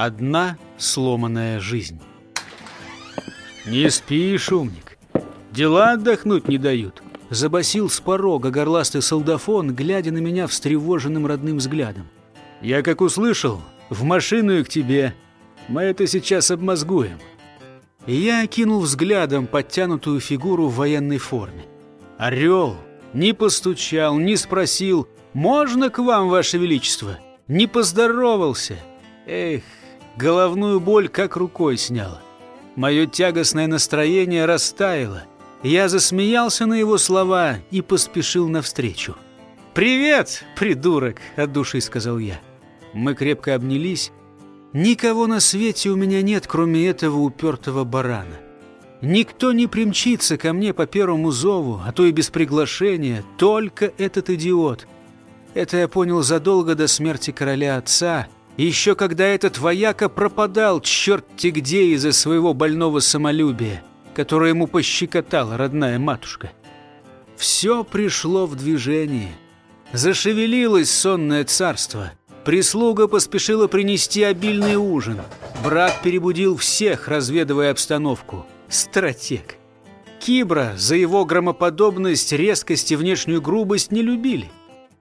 Одна сломанная жизнь. «Не спишь, умник. Дела отдохнуть не дают», — забасил с порога горластый солдафон, глядя на меня встревоженным родным взглядом. «Я как услышал, в машину и к тебе. Мы это сейчас обмозгуем». Я окинул взглядом подтянутую фигуру в военной форме. «Орел!» Не постучал, не спросил, «Можно к вам, ваше величество?» Не поздоровался. Эх, головную боль как рукой сняла. Мое тягостное настроение растаяло. Я засмеялся на его слова и поспешил навстречу. «Привет, придурок!» — от души сказал я. Мы крепко обнялись. Никого на свете у меня нет, кроме этого упертого барана. Никто не примчится ко мне по первому зову, а то и без приглашения, только этот идиот. Это я понял задолго до смерти короля отца — еще когда этот вояка пропадал черт-те где из-за своего больного самолюбия, которое ему пощекотала родная матушка. Все пришло в движение. Зашевелилось сонное царство. Прислуга поспешила принести обильный ужин. Брат перебудил всех, разведывая обстановку. Стратег. Кибра за его громоподобность, резкость и внешнюю грубость не любили.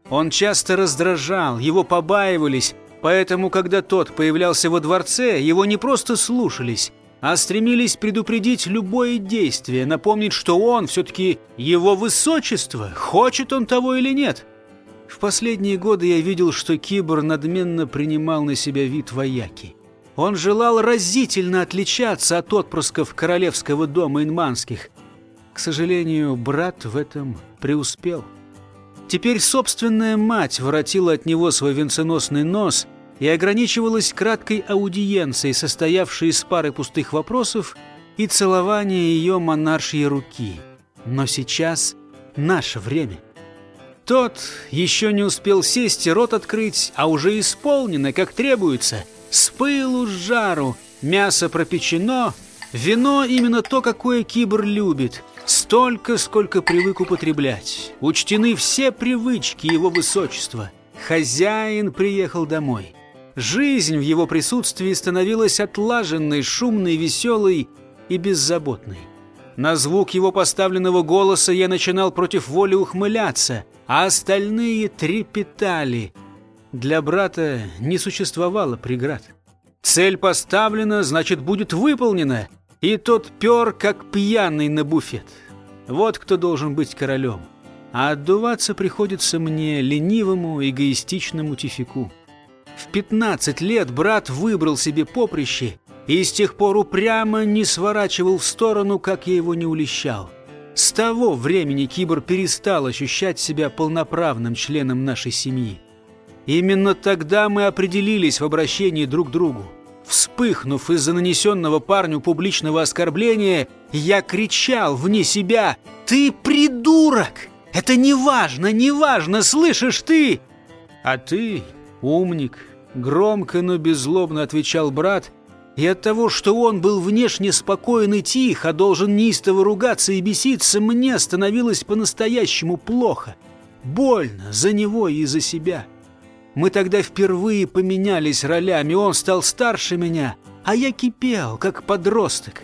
Он часто раздражал, его побаивались, Поэтому, когда тот появлялся во дворце, его не просто слушались, а стремились предупредить любое действие, напомнить, что он все-таки его высочество, хочет он того или нет. В последние годы я видел, что Кибр надменно принимал на себя вид вояки. Он желал разительно отличаться от отпрысков королевского дома инманских. К сожалению, брат в этом преуспел. Теперь собственная мать воротила от него свой венценосный нос и ограничивалась краткой аудиенцией, состоявшей из пары пустых вопросов и целования ее монаршьей руки. Но сейчас наше время. Тот еще не успел сесть и рот открыть, а уже исполнено, как требуется. С пылу с жару, мясо пропечено, вино именно то, какое кибр любит – Столько, сколько привык употреблять. Учтены все привычки его высочества. Хозяин приехал домой. Жизнь в его присутствии становилась отлаженной, шумной, веселой и беззаботной. На звук его поставленного голоса я начинал против воли ухмыляться, а остальные трепетали. Для брата не существовало преград. Цель поставлена, значит, будет выполнена, и тот пер, как пьяный на буфет. Вот кто должен быть королем. А отдуваться приходится мне, ленивому, эгоистичному тифику. В 15 лет брат выбрал себе поприще и с тех пор упрямо не сворачивал в сторону, как я его не улещал. С того времени Кибр перестал ощущать себя полноправным членом нашей семьи. Именно тогда мы определились в обращении друг к другу. Вспыхнув из-за нанесенного парню публичного оскорбления, я кричал вне себя «Ты придурок! Это не важно, не важно, слышишь ты!» «А ты, умник!» — громко, но беззлобно отвечал брат, и от того, что он был внешне спокоен и тих, а должен неистово ругаться и беситься, мне становилось по-настоящему плохо. Больно за него и за себя. Мы тогда впервые поменялись ролями, он стал старше меня, а я кипел, как подросток.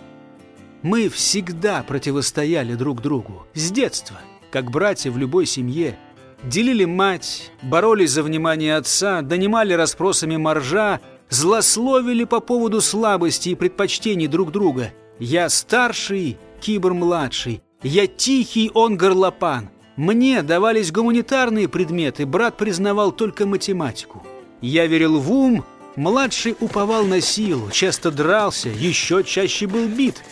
Мы всегда противостояли друг другу, с детства, как братья в любой семье. Делили мать, боролись за внимание отца, донимали расспросами моржа, злословили по поводу слабости и предпочтений друг друга. Я старший, Кибр младший, я тихий, он горлопан. Мне давались гуманитарные предметы, брат признавал только математику. Я верил в ум, младший уповал на силу, часто дрался, еще чаще был бит.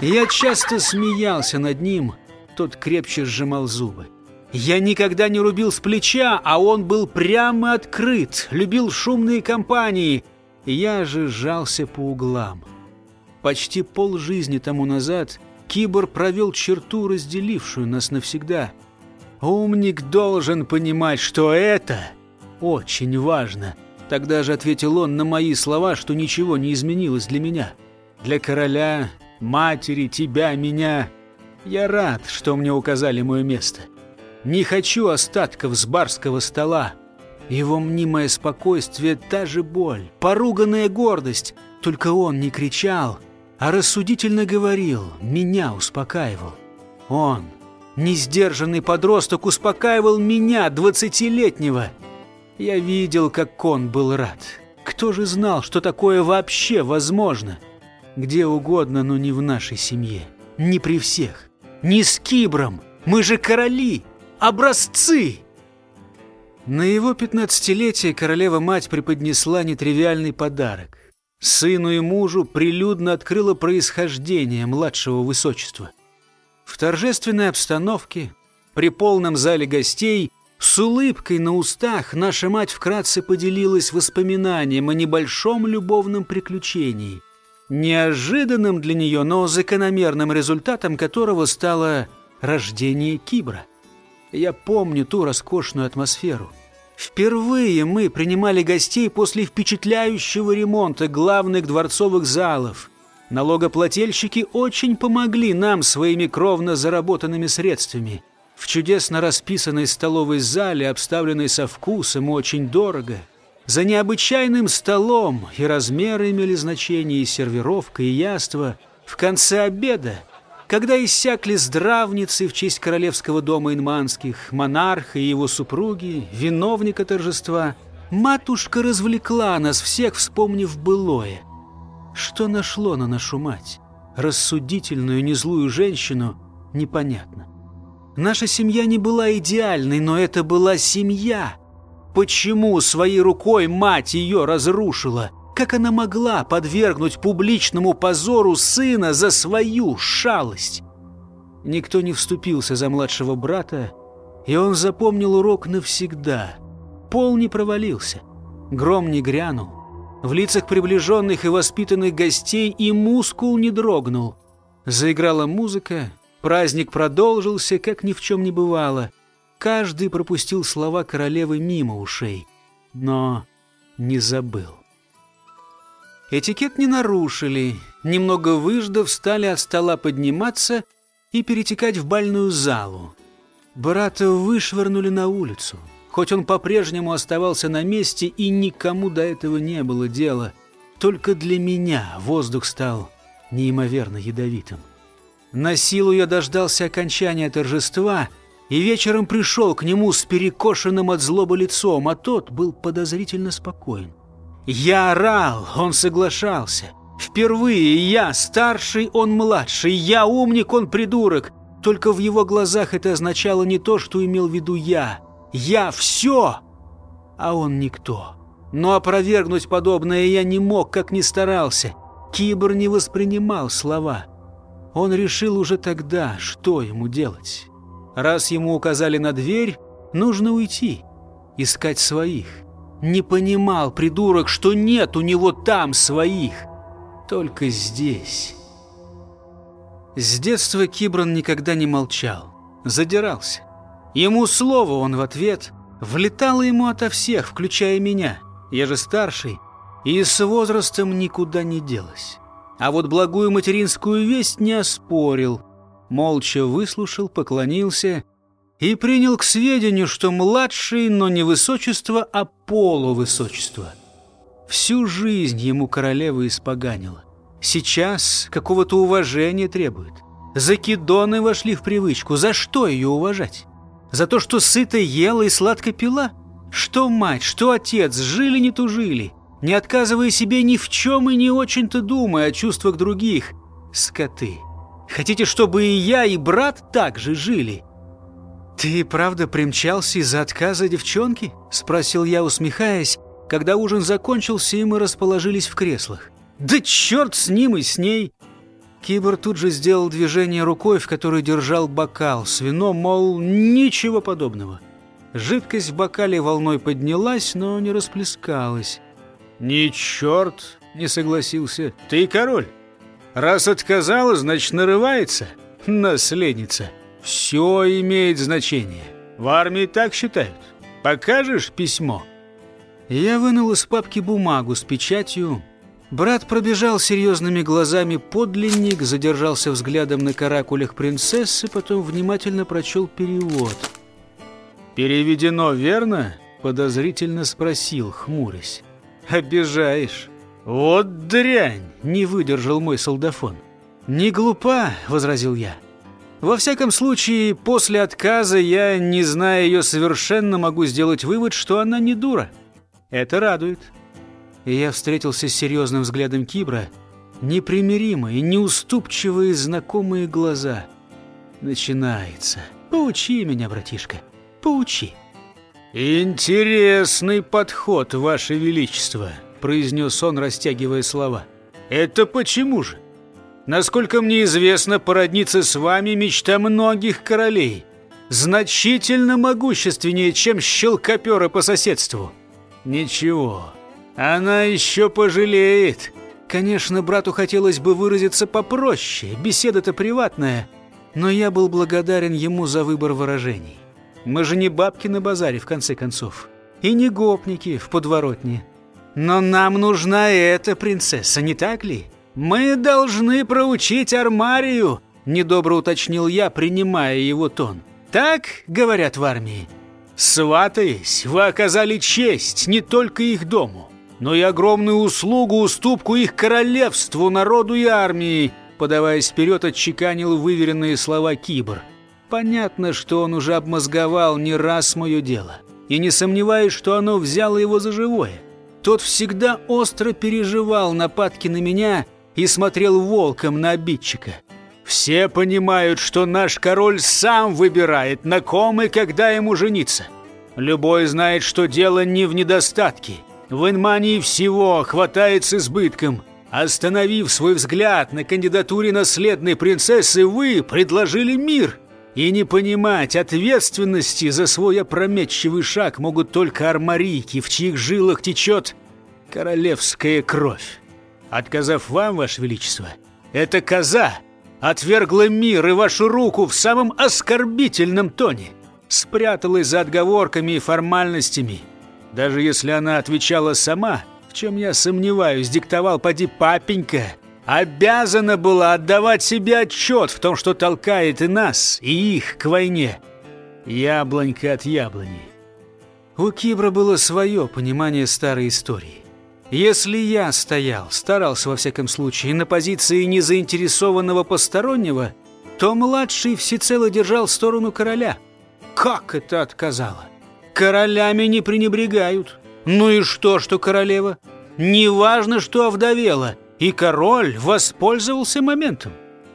Я часто смеялся над ним, тот крепче сжимал зубы. Я никогда не рубил с плеча, а он был прямо открыт, любил шумные компании. Я же сжался по углам. Почти полжизни тому назад Кибор провел черту, разделившую нас навсегда — Умник должен понимать, что это очень важно. Тогда же ответил он на мои слова, что ничего не изменилось для меня. Для короля, матери, тебя, меня. Я рад, что мне указали мое место. Не хочу остатков с барского стола. Его мнимое спокойствие — та же боль, поруганная гордость. Только он не кричал, а рассудительно говорил, меня успокаивал. Он, несдержанный подросток, успокаивал меня, двадцатилетнего. Я видел, как он был рад. Кто же знал, что такое вообще возможно? Где угодно, но не в нашей семье. Не при всех. Не с Кибром. Мы же короли. Образцы. На его пятнадцатилетие королева-мать преподнесла нетривиальный подарок. Сыну и мужу прилюдно открыла происхождение младшего высочества. В торжественной обстановке, при полном зале гостей, с улыбкой на устах наша мать вкратце поделилась воспоминанием о небольшом любовном приключении, неожиданным для нее, но закономерным результатом которого стало рождение Кибра. Я помню ту роскошную атмосферу. Впервые мы принимали гостей после впечатляющего ремонта главных дворцовых залов. Налогоплательщики очень помогли нам своими кровно заработанными средствами. В чудесно расписанной столовой зале, обставленной со вкусом и очень дорого, за необычайным столом и размеры имели значение, и сервировка, и яство, в конце обеда когда иссякли здравницы в честь королевского дома инманских, монарха и его супруги, виновника торжества, матушка развлекла нас всех, вспомнив былое. Что нашло на нашу мать? Рассудительную, незлую женщину? Непонятно. Наша семья не была идеальной, но это была семья. Почему своей рукой мать ее разрушила? Как она могла подвергнуть публичному позору сына за свою шалость? Никто не вступился за младшего брата, и он запомнил урок навсегда. Пол не провалился, гром не грянул. В лицах приближенных и воспитанных гостей и мускул не дрогнул. Заиграла музыка, праздник продолжился, как ни в чем не бывало. Каждый пропустил слова королевы мимо ушей, но не забыл. Этикет не нарушили. Немного выждав, стали от стола подниматься и перетекать в бальную залу. Брата вышвырнули на улицу. Хоть он по-прежнему оставался на месте, и никому до этого не было дела. Только для меня воздух стал неимоверно ядовитым. На силу я дождался окончания торжества и вечером пришел к нему с перекошенным от злобы лицом, а тот был подозрительно спокоен. Я орал, он соглашался. Впервые я старший, он младший, я умник, он придурок. Только в его глазах это означало не то, что имел в виду я. Я все, а он никто. Но опровергнуть подобное я не мог, как ни старался. Кибр не воспринимал слова. Он решил уже тогда, что ему делать. Раз ему указали на дверь, нужно уйти, искать своих. Не понимал, придурок, что нет у него там своих. Только здесь. С детства Кибран никогда не молчал. Задирался. Ему слово он в ответ. Влетало ему ото всех, включая меня. Я же старший. И с возрастом никуда не делась. А вот благую материнскую весть не оспорил. Молча выслушал, поклонился и принял к сведению, что младший, но не высочество, а полувысочество. Всю жизнь ему королева испоганила. Сейчас какого-то уважения требует. Закидоны вошли в привычку. За что ее уважать? За то, что сыто ела и сладко пила? Что мать, что отец, жили не тужили, не отказывая себе ни в чем и не очень-то думая о чувствах других. Скоты. Хотите, чтобы и я, и брат так же жили?» «Ты правда примчался из-за отказа девчонки?» — спросил я, усмехаясь, когда ужин закончился, и мы расположились в креслах. «Да черт с ним и с ней!» Кибер тут же сделал движение рукой, в которой держал бокал с вином, мол, ничего подобного. Жидкость в бокале волной поднялась, но не расплескалась. «Ни черт!» — не согласился. «Ты король. Раз отказала, значит, нарывается, наследница». Все имеет значение. В армии так считают. Покажешь письмо?» Я вынул из папки бумагу с печатью. Брат пробежал серьезными глазами подлинник, задержался взглядом на каракулях принцессы, потом внимательно прочел перевод. «Переведено верно?» Подозрительно спросил, хмурясь. «Обижаешь?» «Вот дрянь!» — не выдержал мой солдафон. «Не глупа», — возразил я. «Во всяком случае, после отказа я, не зная ее совершенно, могу сделать вывод, что она не дура. Это радует». И я встретился с серьезным взглядом Кибра, непримиримые, неуступчивые, знакомые глаза. «Начинается. Поучи меня, братишка, поучи». «Интересный подход, Ваше Величество», — произнес он, растягивая слова. «Это почему же? Насколько мне известно, породниться с вами мечта многих королей. Значительно могущественнее, чем щелкоперы по соседству. Ничего, она еще пожалеет. Конечно, брату хотелось бы выразиться попроще, беседа-то приватная, но я был благодарен ему за выбор выражений. Мы же не бабки на базаре, в конце концов. И не гопники в подворотне. Но нам нужна эта принцесса, не так ли? Мы должны проучить армарию, недобро уточнил я, принимая его тон. Так говорят в армии. Сватаясь, вы оказали честь не только их дому, но и огромную услугу, уступку их королевству, народу и армии, подаваясь вперед, отчеканил выверенные слова Кибр. Понятно, что он уже обмозговал не раз мое дело. И не сомневаюсь, что оно взяло его за живое. Тот всегда остро переживал нападки на меня и смотрел волком на обидчика. Все понимают, что наш король сам выбирает, на ком и когда ему жениться. Любой знает, что дело не в недостатке. В инмании всего хватает с избытком. Остановив свой взгляд на кандидатуре наследной принцессы, вы предложили мир – и не понимать ответственности за свой опрометчивый шаг могут только армарийки, в чьих жилах течет королевская кровь. Отказав вам, Ваше Величество, эта коза отвергла мир и вашу руку в самом оскорбительном тоне, спряталась за отговорками и формальностями. Даже если она отвечала сама, в чем я сомневаюсь, диктовал поди папенька – обязана была отдавать себе отчет в том, что толкает и нас, и их к войне. Яблонька от яблони. У Кибра было свое понимание старой истории. Если я стоял, старался во всяком случае, на позиции незаинтересованного постороннего, то младший всецело держал сторону короля. Как это отказало? Королями не пренебрегают. Ну и что, что королева? Неважно, что овдовела – и король воспользовался моментом.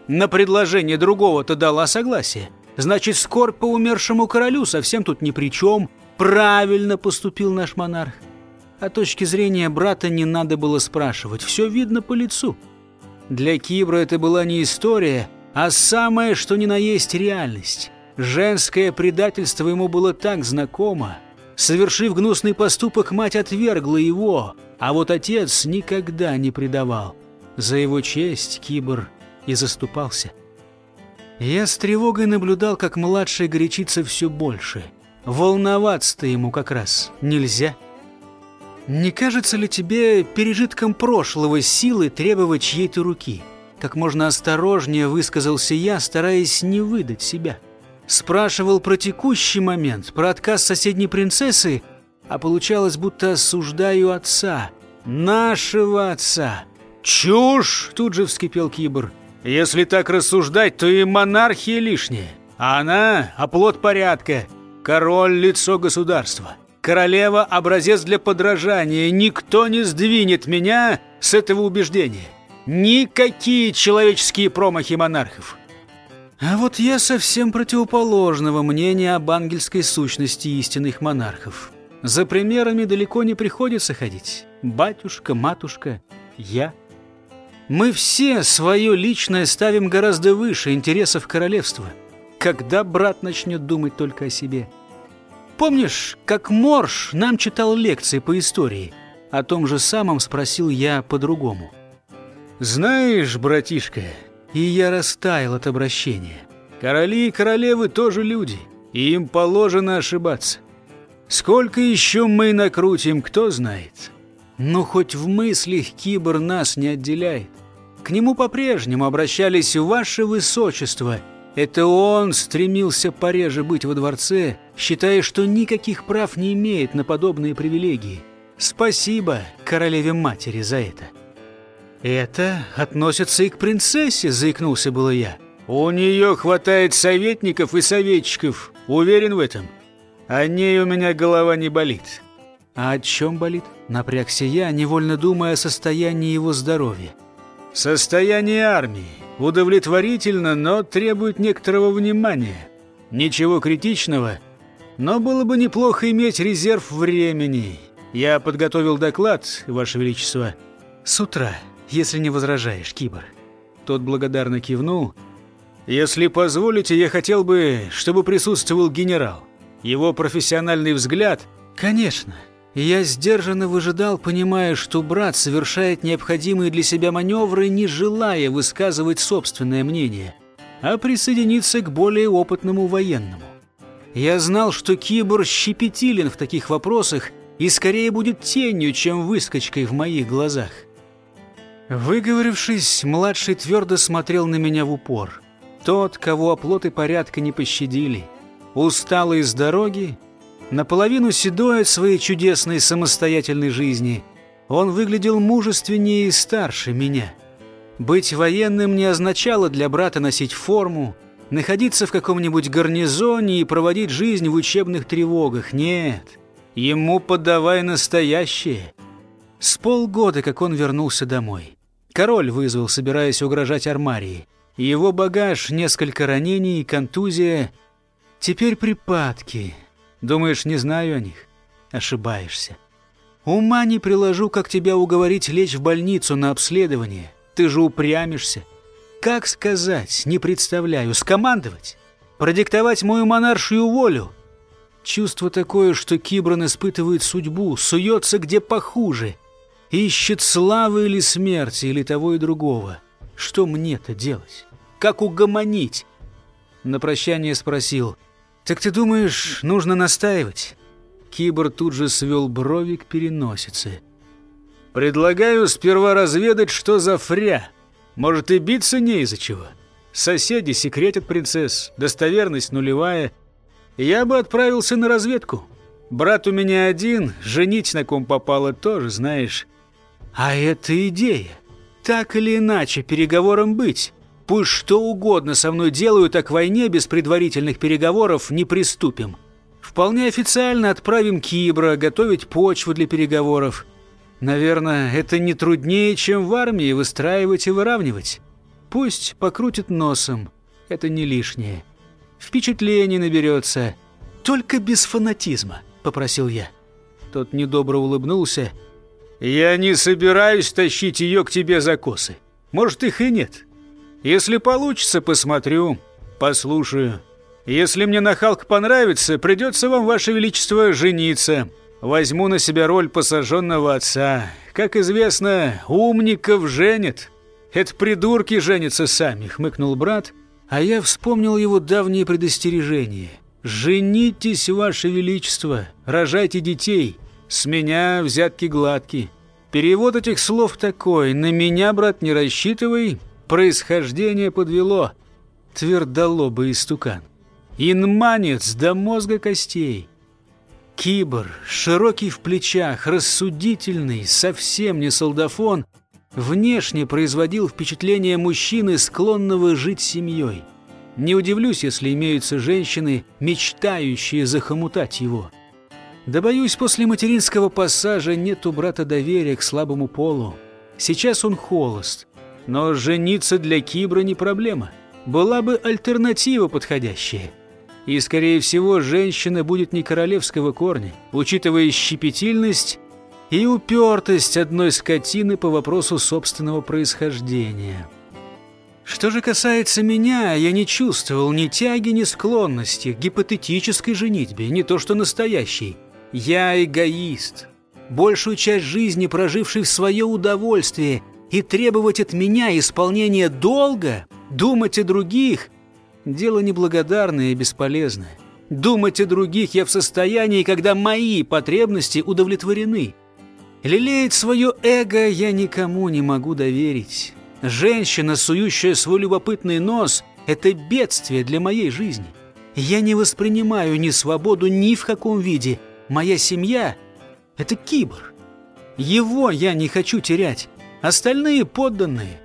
На предложение другого-то дала согласие. Значит, скорбь по умершему королю совсем тут ни при чем. Правильно поступил наш монарх. О точки зрения брата не надо было спрашивать. Все видно по лицу. Для Кибра это была не история, а самое, что ни на есть реальность. Женское предательство ему было так знакомо. Совершив гнусный поступок, мать отвергла его, а вот отец никогда не предавал. За его честь Кибр и заступался. Я с тревогой наблюдал, как младший горячится все больше. Волноваться-то ему как раз нельзя. Не кажется ли тебе пережитком прошлого силы требовать чьей-то руки? Как можно осторожнее высказался я, стараясь не выдать себя. Спрашивал про текущий момент, про отказ соседней принцессы, а получалось, будто осуждаю отца, нашего отца. «Чушь!» – тут же вскипел Кибр. «Если так рассуждать, то и монархия лишняя. А она – оплот порядка, король – лицо государства, королева – образец для подражания. Никто не сдвинет меня с этого убеждения. Никакие человеческие промахи монархов». А вот я совсем противоположного мнения об ангельской сущности истинных монархов. За примерами далеко не приходится ходить. Батюшка, матушка, я. Мы все свое личное ставим гораздо выше интересов королевства. Когда брат начнет думать только о себе? Помнишь, как Морш нам читал лекции по истории? О том же самом спросил я по-другому. Знаешь, братишка, и я растаял от обращения. Короли и королевы тоже люди, и им положено ошибаться. Сколько еще мы накрутим, кто знает. Но хоть в мыслях Кибр нас не отделяет. К нему по-прежнему обращались «Ваше Высочество», Это он стремился пореже быть во дворце, считая, что никаких прав не имеет на подобные привилегии. Спасибо королеве-матери за это. «Это относится и к принцессе», — заикнулся было я. «У нее хватает советников и советчиков, уверен в этом. О ней у меня голова не болит». «А о чем болит?» — напрягся я, невольно думая о состоянии его здоровья. «Состояние армии удовлетворительно, но требует некоторого внимания. Ничего критичного, но было бы неплохо иметь резерв времени. Я подготовил доклад, Ваше Величество, с утра, если не возражаешь, Кибор. Тот благодарно кивнул. Если позволите, я хотел бы, чтобы присутствовал генерал. Его профессиональный взгляд... Конечно. Я сдержанно выжидал, понимая, что брат совершает необходимые для себя маневры, не желая высказывать собственное мнение, а присоединиться к более опытному военному. Я знал, что Кибор щепетилен в таких вопросах и скорее будет тенью, чем выскочкой в моих глазах. Выговорившись, младший твердо смотрел на меня в упор. Тот, кого оплоты порядка не пощадили. Усталый с дороги, наполовину седой от своей чудесной самостоятельной жизни, он выглядел мужественнее и старше меня. Быть военным не означало для брата носить форму, находиться в каком-нибудь гарнизоне и проводить жизнь в учебных тревогах. Нет, ему подавай настоящее. С полгода, как он вернулся домой. Король вызвал, собираясь угрожать армарии. Его багаж, несколько ранений, контузия. Теперь припадки. Думаешь, не знаю о них? Ошибаешься. Ума не приложу, как тебя уговорить лечь в больницу на обследование. Ты же упрямишься. Как сказать, не представляю. Скомандовать? Продиктовать мою монаршую волю? Чувство такое, что Кибран испытывает судьбу, суется где похуже. Ищет славы или смерти, или того и другого. Что мне-то делать? Как угомонить? На прощание спросил, «Так ты думаешь, нужно настаивать?» Кибор тут же свел брови к переносице. «Предлагаю сперва разведать, что за фря. Может, и биться не из-за чего. Соседи секретят принцесс, достоверность нулевая. Я бы отправился на разведку. Брат у меня один, женить на ком попало тоже, знаешь. А это идея. Так или иначе, переговором быть. Пусть что угодно со мной делают, а к войне без предварительных переговоров не приступим. Вполне официально отправим Кибра готовить почву для переговоров. Наверное, это не труднее, чем в армии выстраивать и выравнивать. Пусть покрутит носом, это не лишнее. Впечатление наберется. Только без фанатизма, попросил я. Тот недобро улыбнулся. Я не собираюсь тащить ее к тебе за косы. Может, их и нет. Если получится, посмотрю, послушаю. Если мне нахалка понравится, придется вам, Ваше Величество, жениться. Возьму на себя роль посаженного отца. Как известно, умников женят. Это придурки женятся сами, хмыкнул брат, а я вспомнил его давние предостережения. «Женитесь, Ваше Величество, рожайте детей. С меня взятки гладкие». Перевод этих слов такой «На меня, брат, не рассчитывай, Происхождение подвело. Твердолобый истукан. Инманец до мозга костей. Кибор, широкий в плечах, рассудительный, совсем не солдафон, внешне производил впечатление мужчины, склонного жить семьей. Не удивлюсь, если имеются женщины, мечтающие захомутать его. Да боюсь, после материнского пассажа нет у брата доверия к слабому полу. Сейчас он холост, но жениться для Кибра не проблема. Была бы альтернатива подходящая. И, скорее всего, женщина будет не королевского корня, учитывая щепетильность и упертость одной скотины по вопросу собственного происхождения. Что же касается меня, я не чувствовал ни тяги, ни склонности к гипотетической женитьбе, не то что настоящей. Я эгоист, большую часть жизни проживший в свое удовольствие – и требовать от меня исполнения долга, думать о других – дело неблагодарное и бесполезное. Думать о других я в состоянии, когда мои потребности удовлетворены. Лелеять свое эго я никому не могу доверить. Женщина, сующая свой любопытный нос, Это бедствие для моей жизни. Я не воспринимаю ни свободу ни в каком виде. Моя семья — это кибор. Его я не хочу терять. Остальные подданные.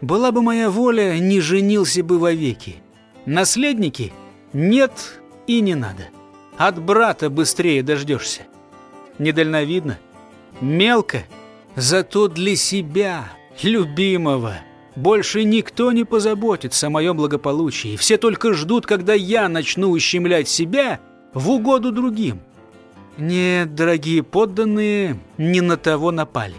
Была бы моя воля, не женился бы вовеки. Наследники? Нет и не надо. От брата быстрее дождешься. Недальновидно, мелко, зато для себя, любимого. Больше никто не позаботится о моем благополучии. Все только ждут, когда я начну ущемлять себя в угоду другим. Нет, дорогие подданные, не на того напали.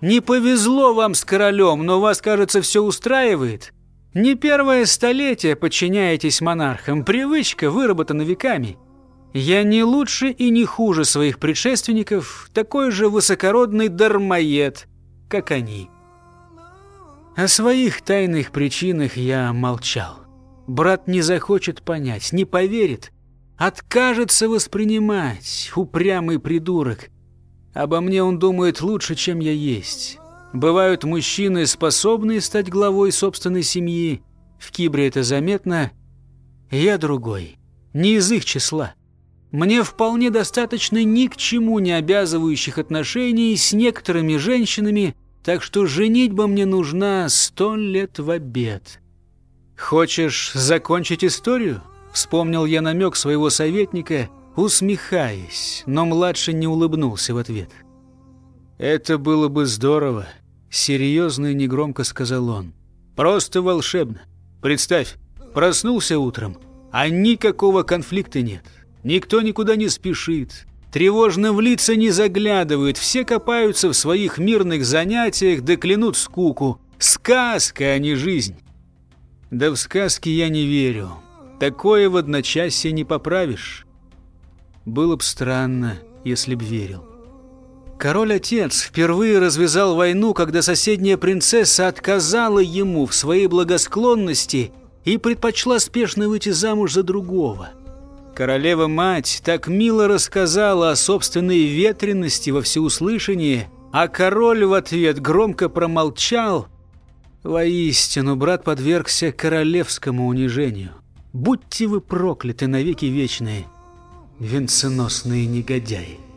Не повезло вам с королем, но вас, кажется, все устраивает. Не первое столетие подчиняетесь монархам, привычка выработана веками. Я не лучше и не хуже своих предшественников, такой же высокородный дармоед, как они. О своих тайных причинах я молчал. Брат не захочет понять, не поверит, откажется воспринимать, упрямый придурок. Обо мне он думает лучше, чем я есть. Бывают мужчины, способные стать главой собственной семьи. В Кибре это заметно. Я другой, не из их числа. Мне вполне достаточно ни к чему не обязывающих отношений с некоторыми женщинами, так что женитьба мне нужна сто лет в обед. Хочешь закончить историю? Вспомнил я намек своего советника, усмехаясь, но младший не улыбнулся в ответ. Это было бы здорово, серьезно и негромко сказал он. Просто волшебно. Представь, проснулся утром, а никакого конфликта нет. Никто никуда не спешит. Тревожно в лица не заглядывают, все копаются в своих мирных занятиях, да клянут скуку. Сказка, а не жизнь. Да в сказки я не верю. Такое в одночасье не поправишь. Было б странно, если б верил. Король-отец впервые развязал войну, когда соседняя принцесса отказала ему в своей благосклонности и предпочла спешно выйти замуж за другого – Королева-мать так мило рассказала о собственной ветренности во всеуслышание, а король в ответ громко промолчал. Воистину, брат подвергся королевскому унижению. Будьте вы прокляты навеки вечные, венценосные негодяи.